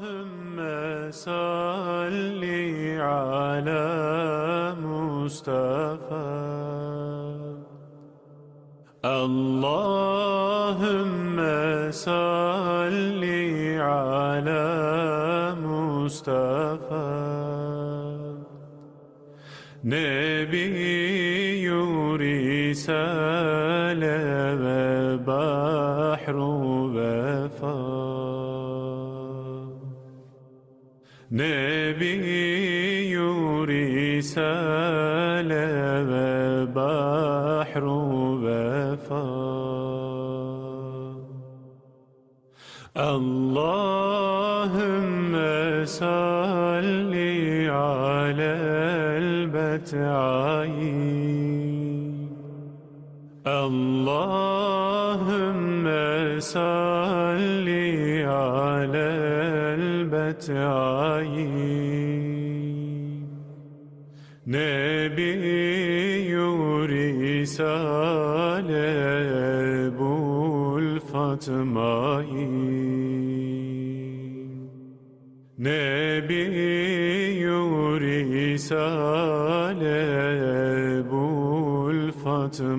Allahümme salli ala Mustafa. Allahümme salli ala Mustafa. Nebi نبي رسالة وبحر وفاء اللهم صل على البتعين اللهم صل متاعي نبي رسالة بالفطمائي نبي رسالة بالفطمائي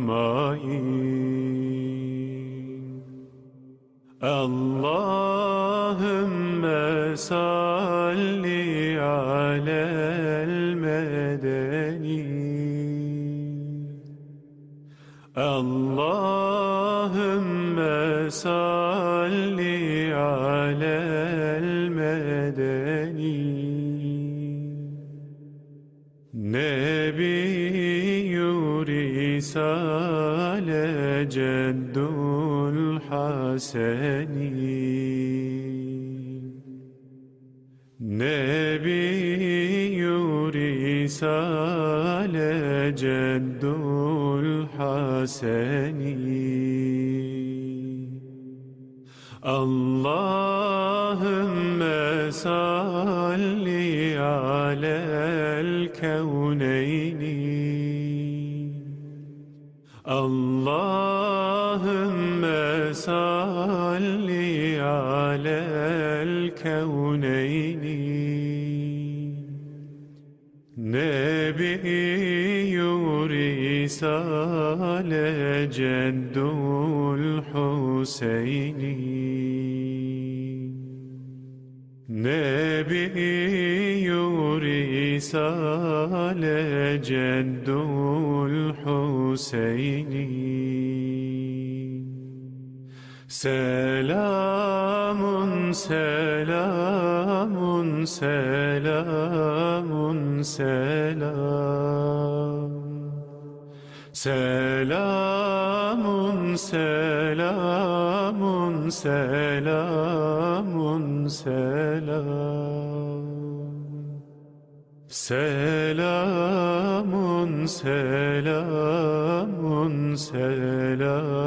Allahümme salli alel medeni. Allahümme salli alel medeni. Nebi yuri sale ceddu الحسن نبي رسالة جد الحسن اللهم صل على الكونين اللهم صل على الكونين. نبي رسالة جد الحسين. نبي رسالة جد الحسين. Selamun, selamun, selamun, selam. Selamun, selamun, selamun, selam. Selamun, selamun, selam.